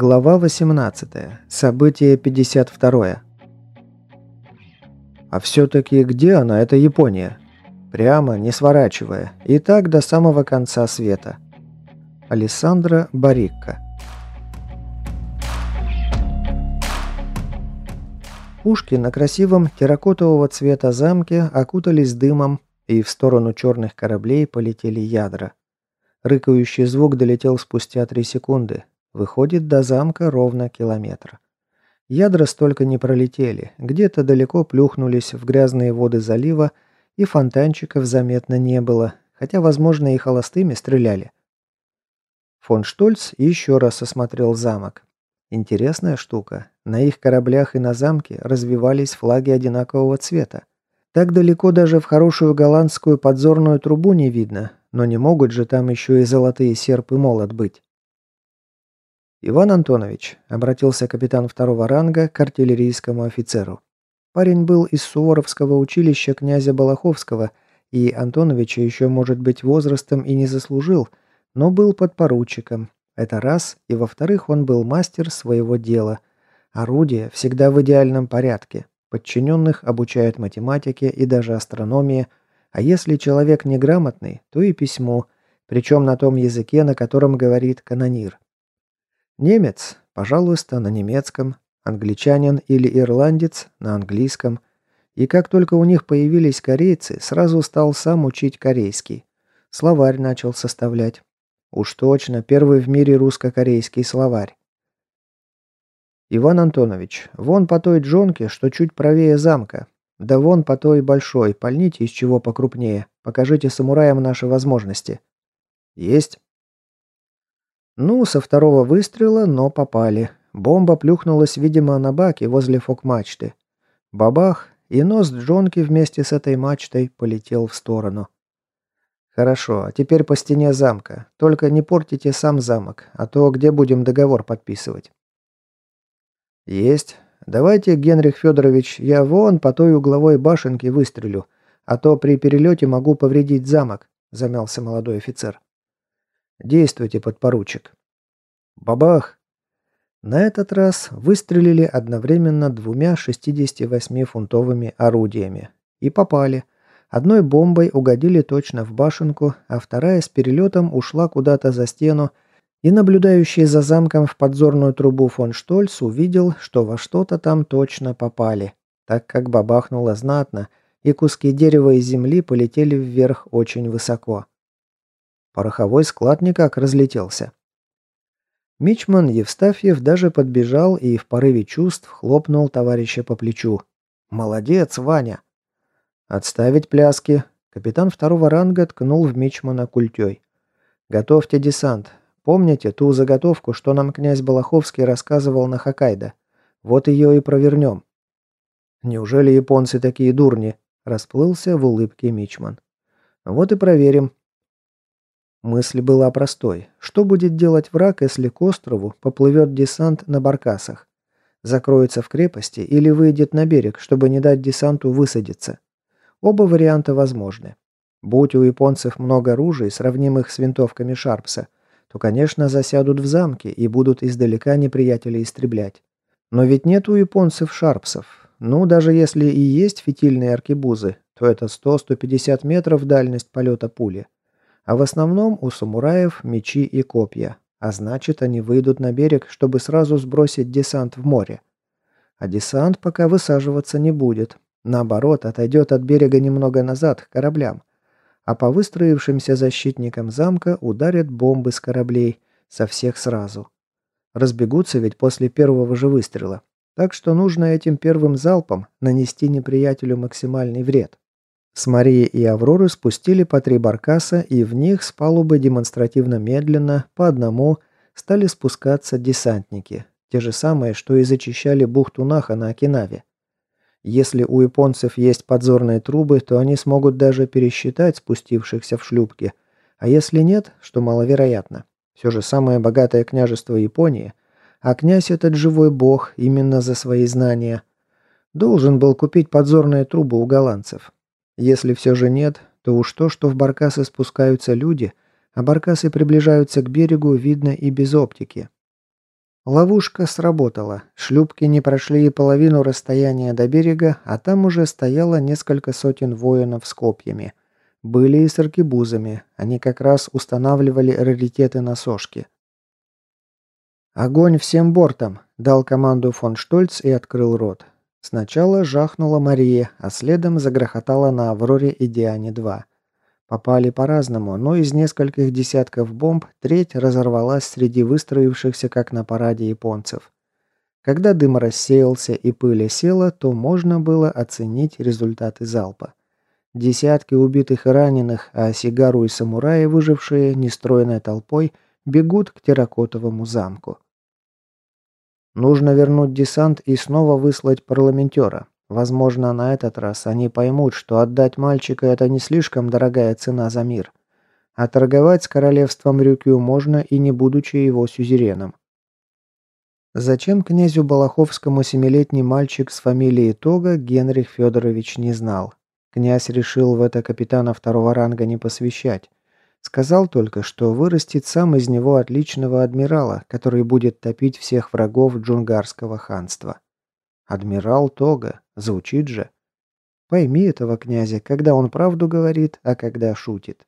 Глава 18. Событие 52. А все-таки где она, эта Япония? Прямо, не сворачивая. И так до самого конца света. Алессандро Барикко. Пушки на красивом терракотового цвета замке окутались дымом, и в сторону черных кораблей полетели ядра. Рыкающий звук долетел спустя три секунды, Выходит, до замка ровно километр. Ядра столько не пролетели, где-то далеко плюхнулись в грязные воды залива, и фонтанчиков заметно не было, хотя, возможно, и холостыми стреляли. Фон Штольц еще раз осмотрел замок. Интересная штука. На их кораблях и на замке развивались флаги одинакового цвета. Так далеко даже в хорошую голландскую подзорную трубу не видно, но не могут же там еще и золотые серп и молот быть. «Иван Антонович», — обратился капитан второго ранга к артиллерийскому офицеру. Парень был из Суворовского училища князя Балаховского, и Антоновича еще, может быть, возрастом и не заслужил, но был подпоручиком. Это раз, и во-вторых, он был мастер своего дела. Орудие всегда в идеальном порядке. Подчиненных обучают математике и даже астрономии, а если человек неграмотный, то и письмо, причем на том языке, на котором говорит канонир. Немец, пожалуйста, на немецком, англичанин или ирландец на английском. И как только у них появились корейцы, сразу стал сам учить корейский. Словарь начал составлять. Уж точно, первый в мире русско-корейский словарь. «Иван Антонович, вон по той джонке, что чуть правее замка. Да вон по той большой, пальните из чего покрупнее. Покажите самураям наши возможности». «Есть». Ну, со второго выстрела, но попали. Бомба плюхнулась, видимо, на баке возле фок-мачты. Бабах, и нос Джонки вместе с этой мачтой полетел в сторону. «Хорошо, а теперь по стене замка. Только не портите сам замок, а то где будем договор подписывать?» «Есть. Давайте, Генрих Федорович, я вон по той угловой башенке выстрелю, а то при перелете могу повредить замок», – замялся молодой офицер. Действуйте, подпоручик. Бабах! На этот раз выстрелили одновременно двумя 68-фунтовыми орудиями. И попали. Одной бомбой угодили точно в башенку, а вторая с перелетом ушла куда-то за стену, и наблюдающий за замком в подзорную трубу фон Штольц увидел, что во что-то там точно попали, так как бабахнуло знатно, и куски дерева и земли полетели вверх очень высоко. Пороховой склад никак разлетелся. Мичман Евстафьев даже подбежал и в порыве чувств хлопнул товарища по плечу. «Молодец, Ваня!» «Отставить пляски!» Капитан второго ранга ткнул в Мичмана культей. «Готовьте десант. Помните ту заготовку, что нам князь Балаховский рассказывал на Хоккайдо? Вот ее и провернем». «Неужели японцы такие дурни?» Расплылся в улыбке Мичман. «Вот и проверим. Мысль была простой. Что будет делать враг, если к острову поплывет десант на баркасах? Закроется в крепости или выйдет на берег, чтобы не дать десанту высадиться? Оба варианта возможны. Будь у японцев много оружия, сравнимых с винтовками Шарпса, то, конечно, засядут в замке и будут издалека неприятеля истреблять. Но ведь нет у японцев Шарпсов. Ну, даже если и есть фитильные аркебузы, то это 100-150 метров дальность полета пули. А в основном у самураев мечи и копья. А значит, они выйдут на берег, чтобы сразу сбросить десант в море. А десант пока высаживаться не будет. Наоборот, отойдет от берега немного назад, к кораблям. А по выстроившимся защитникам замка ударят бомбы с кораблей. Со всех сразу. Разбегутся ведь после первого же выстрела. Так что нужно этим первым залпом нанести неприятелю максимальный вред. С Марией и Авроры спустили по три баркаса, и в них с палубы демонстративно медленно, по одному, стали спускаться десантники. Те же самые, что и зачищали бухту Наха на Окинаве. Если у японцев есть подзорные трубы, то они смогут даже пересчитать спустившихся в шлюпки. А если нет, что маловероятно. Все же самое богатое княжество Японии, а князь этот живой бог именно за свои знания, должен был купить подзорные трубы у голландцев. Если все же нет, то уж то, что в баркасы спускаются люди, а баркасы приближаются к берегу, видно и без оптики. Ловушка сработала. Шлюпки не прошли и половину расстояния до берега, а там уже стояло несколько сотен воинов с копьями. Были и с аркебузами. Они как раз устанавливали раритеты на сошке. «Огонь всем бортом!» – дал команду фон Штольц и открыл рот. Сначала жахнула Мария, а следом загрохотала на Авроре и Диане-2. Попали по-разному, но из нескольких десятков бомб треть разорвалась среди выстроившихся, как на параде, японцев. Когда дым рассеялся и пыль села, то можно было оценить результаты залпа. Десятки убитых и раненых, а сигару и самураи, выжившие нестройной толпой, бегут к терракотовому замку. Нужно вернуть десант и снова выслать парламентера. Возможно, на этот раз они поймут, что отдать мальчика – это не слишком дорогая цена за мир. А торговать с королевством Рюкю можно и не будучи его сюзереном. Зачем князю Балаховскому семилетний мальчик с фамилией Тога Генрих Федорович не знал. Князь решил в это капитана второго ранга не посвящать. Сказал только, что вырастет сам из него отличного адмирала, который будет топить всех врагов джунгарского ханства. Адмирал Тога. Звучит же. Пойми этого князя, когда он правду говорит, а когда шутит.